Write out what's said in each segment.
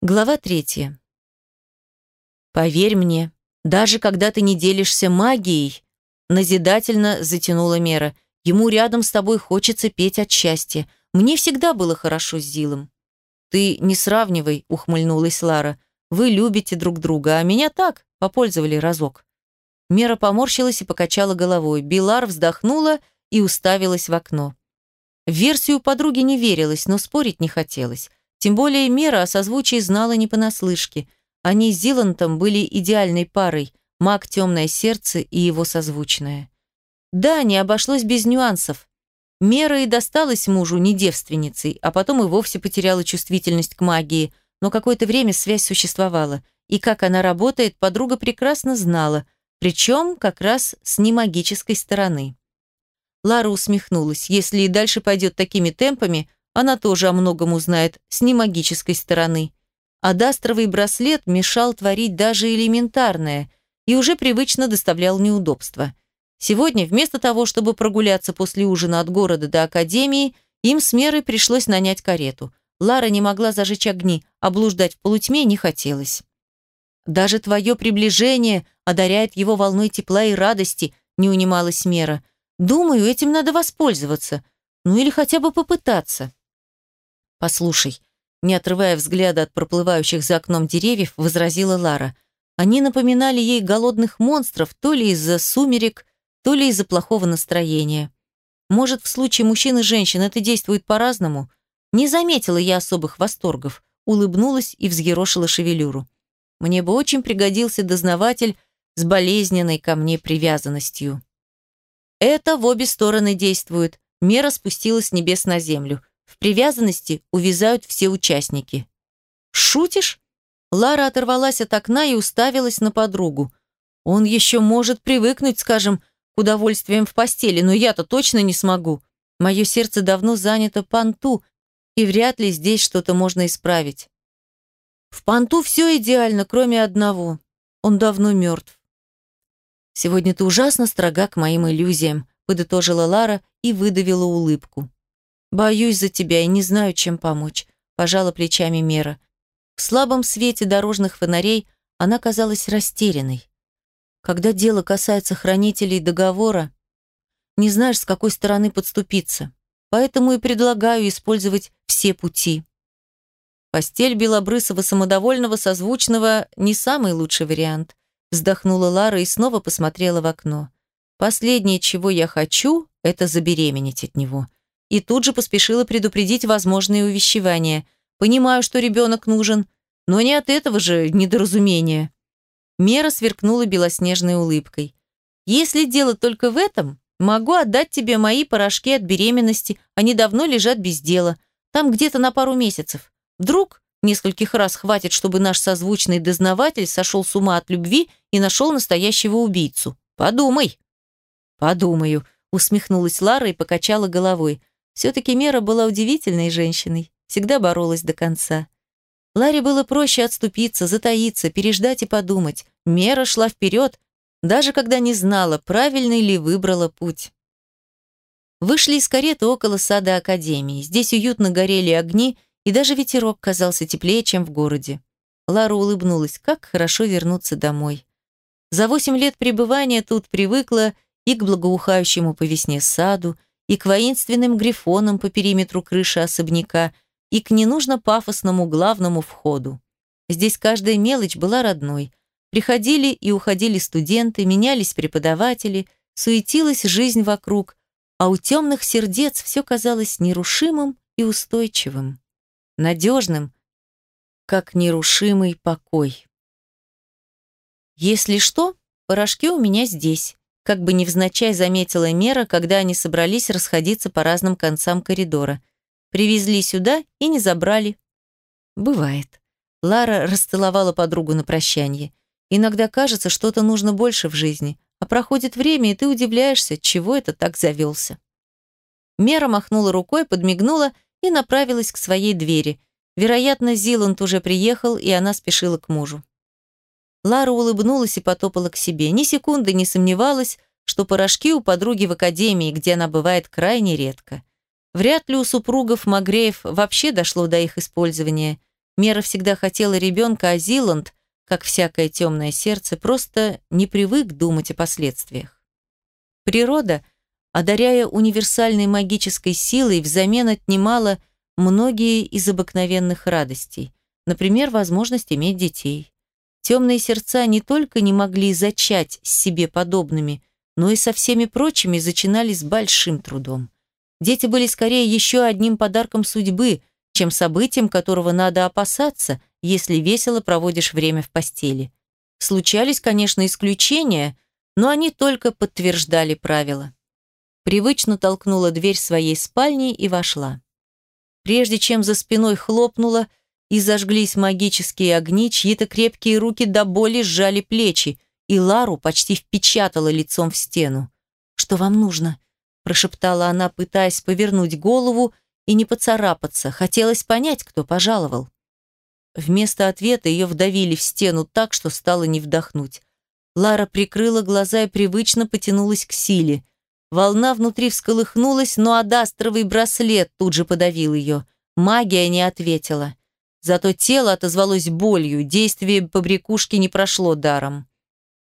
Глава третья. «Поверь мне, даже когда ты не делишься магией», назидательно затянула Мера, ему рядом с тобой хочется петь от счастья. Мне всегда было хорошо с Зилом. «Ты не сравнивай», — ухмыльнулась Лара. «Вы любите друг друга, а меня так, попользовали разок». Мера поморщилась и покачала головой. Билар вздохнула и уставилась в окно. В версию подруги не верилось, но спорить не хотелось. Тем более Мера о созвучии знала не понаслышке. Они с Зилантом были идеальной парой, маг «Темное сердце» и его созвучное. Да, не обошлось без нюансов. Мера и досталась мужу не девственницей, а потом и вовсе потеряла чувствительность к магии, но какое-то время связь существовала, и как она работает, подруга прекрасно знала, причем как раз с немагической стороны. Лара усмехнулась. Если и дальше пойдет такими темпами, она тоже о многом узнает с немагической стороны. А дастровый браслет мешал творить даже элементарное и уже привычно доставлял неудобства. Сегодня, вместо того, чтобы прогуляться после ужина от города до академии, им с Мерой пришлось нанять карету. Лара не могла зажечь огни, а блуждать в полутьме не хотелось. «Даже твое приближение одаряет его волной тепла и радости», не унималась Мера. «Думаю, этим надо воспользоваться. Ну или хотя бы попытаться». «Послушай», не отрывая взгляда от проплывающих за окном деревьев, возразила Лара. Они напоминали ей голодных монстров то ли из-за сумерек, то ли из-за плохого настроения. Может, в случае мужчин и женщин это действует по-разному? Не заметила я особых восторгов, улыбнулась и взъерошила шевелюру. Мне бы очень пригодился дознаватель с болезненной ко мне привязанностью. Это в обе стороны действует. Мера спустилась с небес на землю. В привязанности увязают все участники. «Шутишь?» Лара оторвалась от окна и уставилась на подругу. «Он еще может привыкнуть, скажем, к удовольствиям в постели, но я-то точно не смогу. Мое сердце давно занято панту, и вряд ли здесь что-то можно исправить. В панту все идеально, кроме одного. Он давно мертв. Сегодня ты ужасно строга к моим иллюзиям, подытожила Лара и выдавила улыбку. «Боюсь за тебя и не знаю, чем помочь», – пожала плечами Мера. В слабом свете дорожных фонарей она казалась растерянной. Когда дело касается хранителей договора, не знаешь, с какой стороны подступиться. Поэтому и предлагаю использовать все пути. Постель белобрысого самодовольного созвучного не самый лучший вариант. Вздохнула Лара и снова посмотрела в окно. Последнее, чего я хочу, это забеременеть от него и тут же поспешила предупредить возможные увещевания. Понимаю, что ребенок нужен, но не от этого же недоразумения. Мера сверкнула белоснежной улыбкой. Если дело только в этом, могу отдать тебе мои порошки от беременности, они давно лежат без дела, там где-то на пару месяцев. Вдруг нескольких раз хватит, чтобы наш созвучный дознаватель сошел с ума от любви и нашел настоящего убийцу. Подумай. Подумаю, усмехнулась Лара и покачала головой. Все-таки Мера была удивительной женщиной, всегда боролась до конца. Ларе было проще отступиться, затаиться, переждать и подумать. Мера шла вперед, даже когда не знала, правильный ли выбрала путь. Вышли из кареты около сада Академии. Здесь уютно горели огни, и даже ветерок казался теплее, чем в городе. Лара улыбнулась, как хорошо вернуться домой. За восемь лет пребывания тут привыкла и к благоухающему по весне саду, и к воинственным грифонам по периметру крыши особняка, и к ненужно пафосному главному входу. Здесь каждая мелочь была родной. Приходили и уходили студенты, менялись преподаватели, суетилась жизнь вокруг, а у темных сердец все казалось нерушимым и устойчивым, надежным, как нерушимый покой. Если что, порошки у меня здесь, как бы невзначай заметила Мера, когда они собрались расходиться по разным концам коридора. Привезли сюда и не забрали. Бывает. Лара расцеловала подругу на прощание. Иногда кажется, что-то нужно больше в жизни, а проходит время, и ты удивляешься, чего это так завелся. Мера махнула рукой, подмигнула и направилась к своей двери. Вероятно, Зиланд уже приехал, и она спешила к мужу. Лара улыбнулась и потопала к себе. Ни секунды не сомневалась, что порошки у подруги в академии, где она бывает крайне редко. Вряд ли у супругов Магреев вообще дошло до их использования. Мера всегда хотела ребенка, а Зиланд, как всякое темное сердце, просто не привык думать о последствиях. Природа, одаряя универсальной магической силой, взамен отнимала многие из обыкновенных радостей, например, возможность иметь детей. Темные сердца не только не могли зачать с себе подобными, но и со всеми прочими зачинали с большим трудом. Дети были скорее еще одним подарком судьбы, чем событием, которого надо опасаться, если весело проводишь время в постели. Случались, конечно, исключения, но они только подтверждали правила. Привычно толкнула дверь своей спальни и вошла. Прежде чем за спиной хлопнула и зажглись магические огни, чьи-то крепкие руки до боли сжали плечи, и Лару почти впечатала лицом в стену. «Что вам нужно?» – прошептала она, пытаясь повернуть голову и не поцарапаться. Хотелось понять, кто пожаловал. Вместо ответа ее вдавили в стену так, что стало не вдохнуть. Лара прикрыла глаза и привычно потянулась к силе. Волна внутри всколыхнулась, но адастровый браслет тут же подавил ее. Магия не ответила. Зато тело отозвалось болью, действие побрякушки не прошло даром.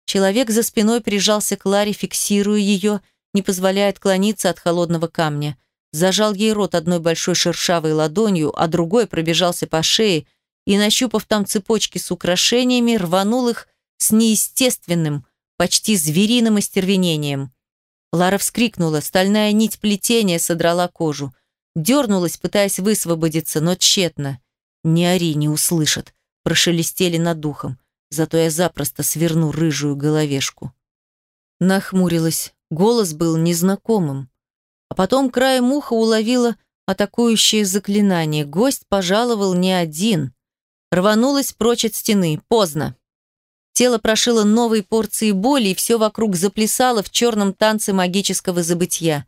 Человек за спиной прижался к Ларе, фиксируя ее, не позволяя отклониться от холодного камня. Зажал ей рот одной большой шершавой ладонью, а другой пробежался по шее и, нащупав там цепочки с украшениями, рванул их с неестественным, почти звериным остервенением. Лара вскрикнула, стальная нить плетения содрала кожу. Дернулась, пытаясь высвободиться, но тщетно. «Не ори, не услышат», – прошелестели над духом. Зато я запросто сверну рыжую головешку. Нахмурилась. Голос был незнакомым. А потом краем уха уловила атакующее заклинание. Гость пожаловал не один. Рванулась прочь от стены. Поздно. Тело прошило новой порцией боли, и все вокруг заплясало в черном танце магического забытья.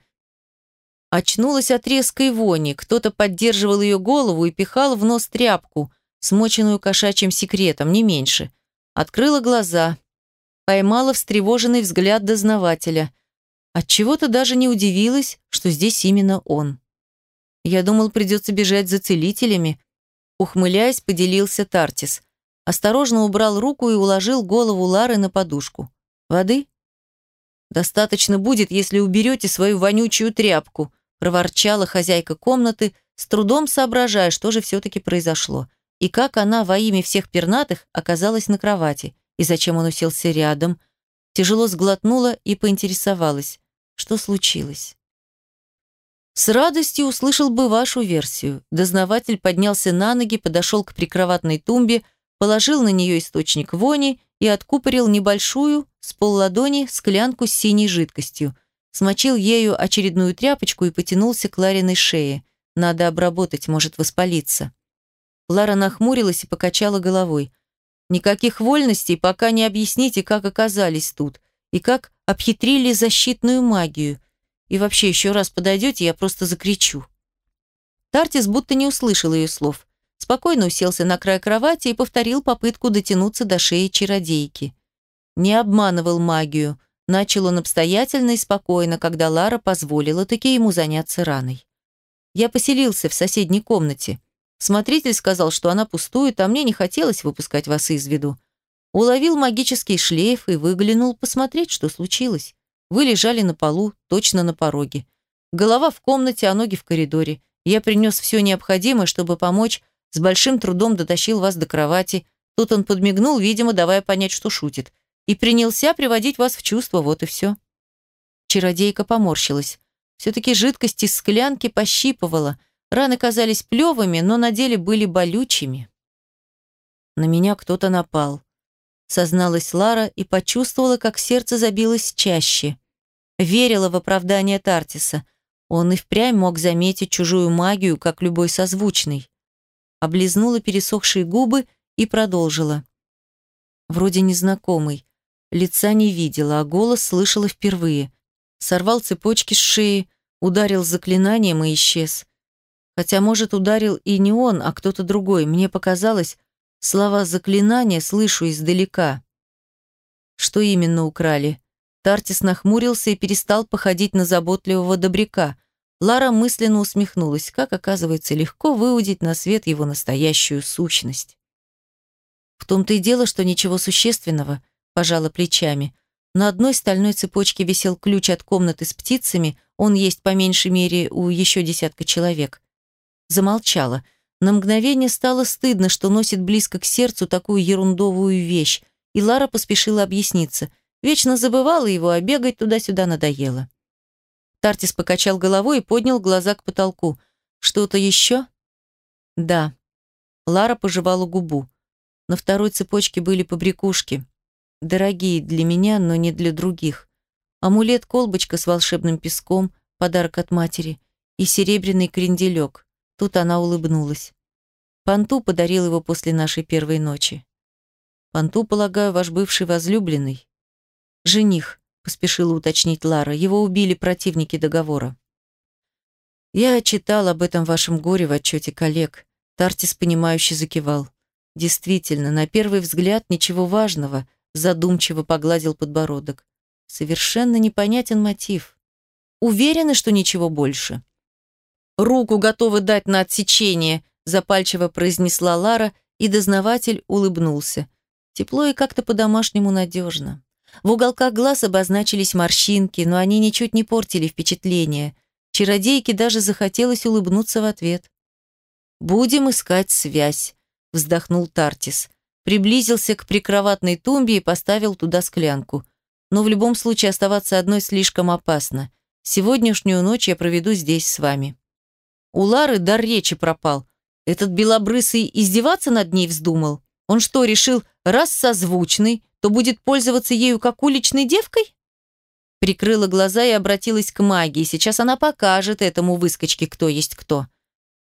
Очнулась от резкой вони. Кто-то поддерживал ее голову и пихал в нос тряпку, смоченную кошачьим секретом, не меньше. Открыла глаза. Поймала встревоженный взгляд дознавателя. Отчего-то даже не удивилась, что здесь именно он. Я думал, придется бежать за целителями. Ухмыляясь, поделился Тартис. Осторожно убрал руку и уложил голову Лары на подушку. «Воды?» «Достаточно будет, если уберете свою вонючую тряпку», проворчала хозяйка комнаты, с трудом соображая, что же все-таки произошло, и как она во имя всех пернатых оказалась на кровати, и зачем он уселся рядом. Тяжело сглотнула и поинтересовалась, что случилось. С радостью услышал бы вашу версию. Дознаватель поднялся на ноги, подошел к прикроватной тумбе, положил на нее источник вони и откупорил небольшую, с полладони, склянку с синей жидкостью. Смочил ею очередную тряпочку и потянулся к Лариной шее. Надо обработать, может воспалиться. Лара нахмурилась и покачала головой. Никаких вольностей, пока не объясните, как оказались тут и как обхитрили защитную магию. И вообще, еще раз подойдете, я просто закричу. Тартис будто не услышал ее слов спокойно уселся на край кровати и повторил попытку дотянуться до шеи чародейки. Не обманывал магию. Начал он обстоятельно и спокойно, когда Лара позволила таки ему заняться раной. Я поселился в соседней комнате. Смотритель сказал, что она пустует, а мне не хотелось выпускать вас из виду. Уловил магический шлейф и выглянул посмотреть, что случилось. Вы лежали на полу, точно на пороге. Голова в комнате, а ноги в коридоре. Я принес все необходимое, чтобы помочь с большим трудом дотащил вас до кровати. Тут он подмигнул, видимо, давая понять, что шутит. И принялся приводить вас в чувство, вот и все. Чародейка поморщилась. Все-таки жидкость из склянки пощипывала. Раны казались плевыми, но на деле были болючими. На меня кто-то напал. Созналась Лара и почувствовала, как сердце забилось чаще. Верила в оправдание Тартиса. Он и впрямь мог заметить чужую магию, как любой созвучный облизнула пересохшие губы и продолжила. Вроде незнакомый. Лица не видела, а голос слышала впервые. Сорвал цепочки с шеи, ударил заклинанием и исчез. Хотя, может, ударил и не он, а кто-то другой. Мне показалось, слова заклинания слышу издалека. Что именно украли? Тартис нахмурился и перестал походить на заботливого добряка. Лара мысленно усмехнулась, как, оказывается, легко выудить на свет его настоящую сущность. В том-то и дело, что ничего существенного, пожала плечами. На одной стальной цепочке висел ключ от комнаты с птицами, он есть по меньшей мере у еще десятка человек. Замолчала. На мгновение стало стыдно, что носит близко к сердцу такую ерундовую вещь, и Лара поспешила объясниться. Вечно забывала его, а бегать туда-сюда надоело. Тартис покачал головой и поднял глаза к потолку. «Что-то еще?» «Да». Лара пожевала губу. На второй цепочке были побрякушки. Дорогие для меня, но не для других. Амулет-колбочка с волшебным песком, подарок от матери, и серебряный кренделек. Тут она улыбнулась. Панту подарил его после нашей первой ночи. Панту, полагаю, ваш бывший возлюбленный. Жених поспешила уточнить Лара. Его убили противники договора. Я читал об этом вашем горе в отчете коллег. Тартис, понимающе закивал. Действительно, на первый взгляд ничего важного, задумчиво погладил подбородок. Совершенно непонятен мотив. Уверены, что ничего больше? Руку готовы дать на отсечение, запальчиво произнесла Лара, и дознаватель улыбнулся. Тепло и как-то по-домашнему надежно. В уголках глаз обозначились морщинки, но они ничуть не портили впечатление. Чародейке даже захотелось улыбнуться в ответ. «Будем искать связь», — вздохнул Тартис. Приблизился к прикроватной тумбе и поставил туда склянку. Но в любом случае оставаться одной слишком опасно. Сегодняшнюю ночь я проведу здесь с вами. У Лары дар речи пропал. Этот белобрысый издеваться над ней вздумал. Он что, решил, раз созвучный, то будет пользоваться ею как уличной девкой? Прикрыла глаза и обратилась к магии. Сейчас она покажет этому выскочке, кто есть кто.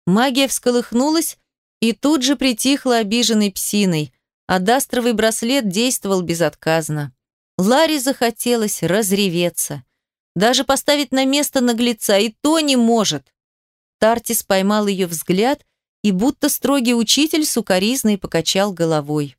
Магия всколыхнулась и тут же притихла обиженной псиной, а дастровый браслет действовал безотказно. Ларе захотелось разреветься. Даже поставить на место наглеца и то не может. Тартис поймал ее взгляд и будто строгий учитель сукоризной покачал головой.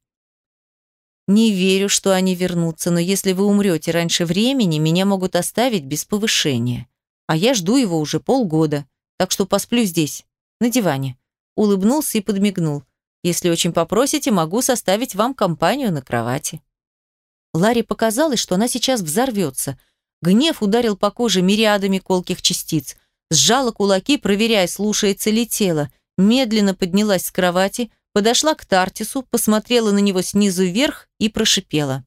Не верю, что они вернутся, но если вы умрете раньше времени, меня могут оставить без повышения. А я жду его уже полгода, так что посплю здесь, на диване. Улыбнулся и подмигнул. Если очень попросите, могу составить вам компанию на кровати. Ларе показалось, что она сейчас взорвется. Гнев ударил по коже мириадами колких частиц. Сжала кулаки, проверяя, слушается ли тело. Медленно поднялась с кровати, подошла к Тартису, посмотрела на него снизу вверх и прошипела.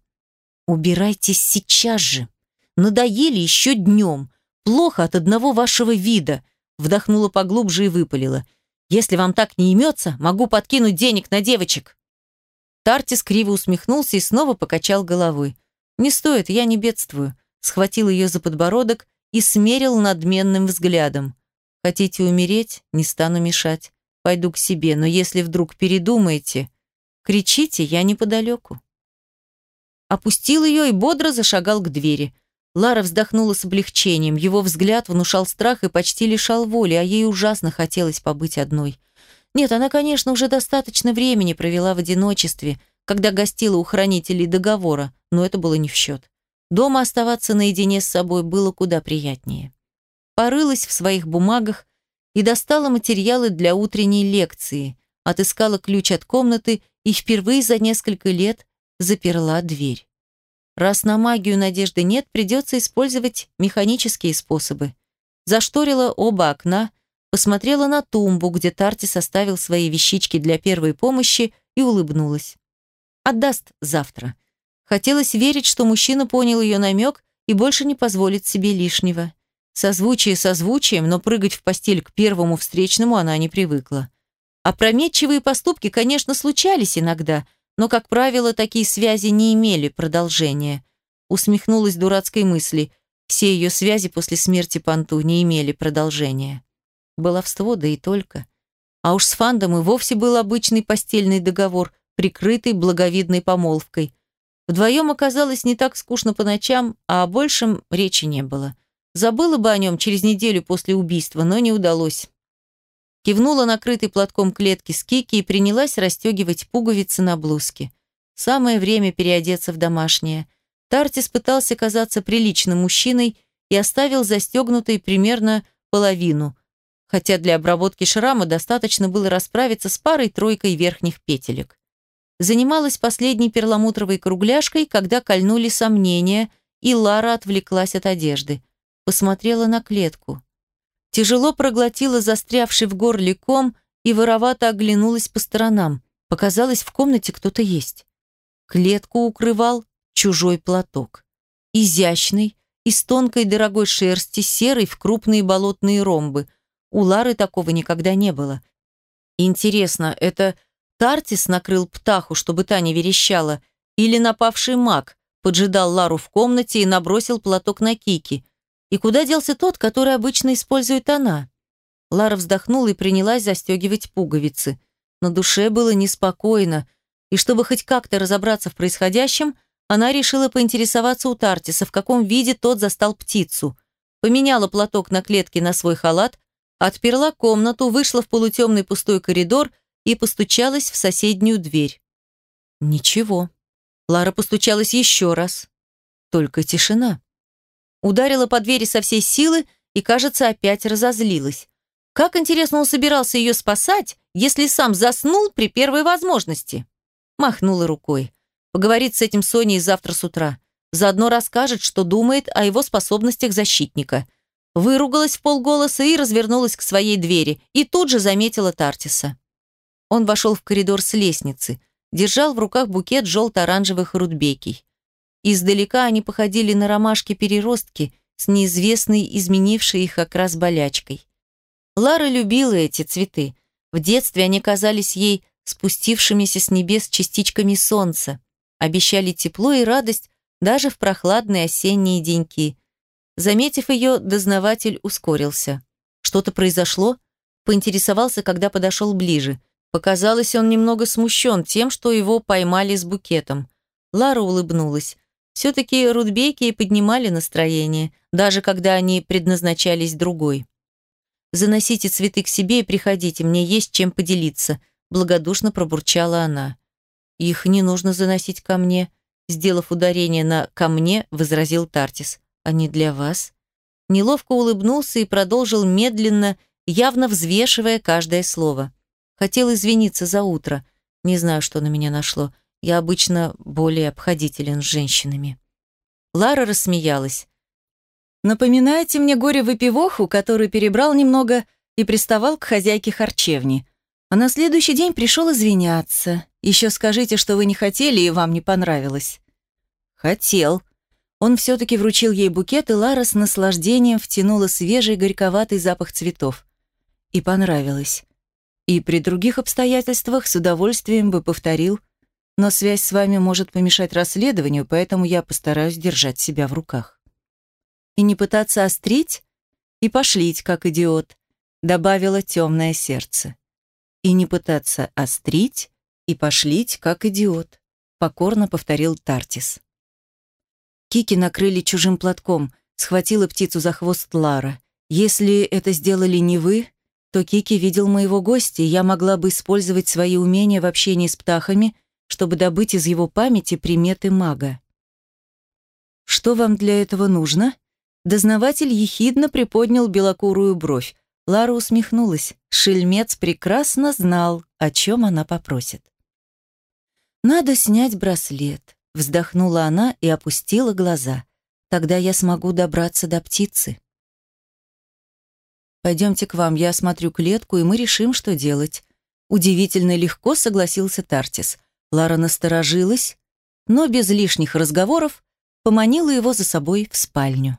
«Убирайтесь сейчас же! Надоели еще днем! Плохо от одного вашего вида!» Вдохнула поглубже и выпалила. «Если вам так не имется, могу подкинуть денег на девочек!» Тартис криво усмехнулся и снова покачал головой. «Не стоит, я не бедствую», схватил ее за подбородок и смерил надменным взглядом. «Хотите умереть? Не стану мешать. Пойду к себе, но если вдруг передумаете, кричите, я неподалеку. Опустил ее и бодро зашагал к двери. Лара вздохнула с облегчением. Его взгляд внушал страх и почти лишал воли, а ей ужасно хотелось побыть одной. Нет, она, конечно, уже достаточно времени провела в одиночестве, когда гостила у хранителей договора, но это было не в счет. Дома оставаться наедине с собой было куда приятнее. Порылась в своих бумагах, и достала материалы для утренней лекции, отыскала ключ от комнаты и впервые за несколько лет заперла дверь. Раз на магию надежды нет, придется использовать механические способы. Зашторила оба окна, посмотрела на тумбу, где Тарти составил свои вещички для первой помощи и улыбнулась. Отдаст завтра. Хотелось верить, что мужчина понял ее намек и больше не позволит себе лишнего. Созвучие созвучием, но прыгать в постель к первому встречному она не привыкла. Опрометчивые поступки, конечно, случались иногда, но, как правило, такие связи не имели продолжения. Усмехнулась дурацкой мысли. Все ее связи после смерти Панту не имели продолжения. Баловство, да и только. А уж с Фандом и вовсе был обычный постельный договор, прикрытый благовидной помолвкой. Вдвоем оказалось не так скучно по ночам, а о большем речи не было. Забыла бы о нем через неделю после убийства, но не удалось. Кивнула накрытой платком клетки с Кики и принялась расстегивать пуговицы на блузке. Самое время переодеться в домашнее. Тартис пытался казаться приличным мужчиной и оставил застегнутой примерно половину, хотя для обработки шрама достаточно было расправиться с парой-тройкой верхних петелек. Занималась последней перламутровой кругляшкой, когда кольнули сомнения, и Лара отвлеклась от одежды. Посмотрела на клетку. Тяжело проглотила застрявший в горле ком и воровато оглянулась по сторонам. Показалось, в комнате кто-то есть. Клетку укрывал чужой платок. Изящный, из тонкой дорогой шерсти, серый в крупные болотные ромбы. У Лары такого никогда не было. Интересно, это Тартис накрыл птаху, чтобы та не верещала, или напавший маг поджидал Лару в комнате и набросил платок на Кики? И куда делся тот, который обычно использует она? Лара вздохнула и принялась застегивать пуговицы. На душе было неспокойно, и чтобы хоть как-то разобраться в происходящем, она решила поинтересоваться у Тартиса, в каком виде тот застал птицу. Поменяла платок на клетке на свой халат, отперла комнату, вышла в полутемный пустой коридор и постучалась в соседнюю дверь. Ничего. Лара постучалась еще раз. Только тишина. Ударила по двери со всей силы и, кажется, опять разозлилась. Как интересно он собирался ее спасать, если сам заснул при первой возможности? Махнула рукой. Поговорит с этим Соней завтра с утра. Заодно расскажет, что думает о его способностях защитника. Выругалась в полголоса и развернулась к своей двери, и тут же заметила Тартиса. Он вошел в коридор с лестницы, держал в руках букет желто-оранжевых рудбекий. Издалека они походили на ромашки-переростки с неизвестной, изменившей их окрас болячкой. Лара любила эти цветы. В детстве они казались ей спустившимися с небес частичками солнца, обещали тепло и радость даже в прохладные осенние деньки. Заметив ее, дознаватель ускорился. Что-то произошло? Поинтересовался, когда подошел ближе. Показалось, он немного смущен тем, что его поймали с букетом. Лара улыбнулась. Все-таки рудбейки поднимали настроение, даже когда они предназначались другой. Заносите цветы к себе и приходите, мне есть чем поделиться», благодушно пробурчала она. «Их не нужно заносить ко мне», сделав ударение на «ко мне», возразил Тартис. «Они для вас». Неловко улыбнулся и продолжил медленно, явно взвешивая каждое слово. Хотел извиниться за утро. Не знаю, что на меня нашло. Я обычно более обходителен с женщинами. Лара рассмеялась. Напоминаете мне горе-выпивоху, который перебрал немного и приставал к хозяйке харчевни. А на следующий день пришел извиняться. Еще скажите, что вы не хотели и вам не понравилось. Хотел. Он все-таки вручил ей букет, и Лара с наслаждением втянула свежий горьковатый запах цветов. И понравилось. И при других обстоятельствах с удовольствием бы повторил, но связь с вами может помешать расследованию, поэтому я постараюсь держать себя в руках и не пытаться острить и пошлить, как идиот, добавило темное сердце. И не пытаться острить и пошлить, как идиот, покорно повторил Тартис. Кики накрыли чужим платком, схватила птицу за хвост Лара. Если это сделали не вы, то Кики видел моего гостя, и я могла бы использовать свои умения в общении с птахами, чтобы добыть из его памяти приметы мага. Что вам для этого нужно? Дознаватель ехидно приподнял белокурую бровь. Лара усмехнулась. Шельмец прекрасно знал, о чем она попросит. «Надо снять браслет», — вздохнула она и опустила глаза. «Тогда я смогу добраться до птицы». «Пойдемте к вам, я осмотрю клетку, и мы решим, что делать». Удивительно легко согласился Тартис. Лара насторожилась, но без лишних разговоров поманила его за собой в спальню.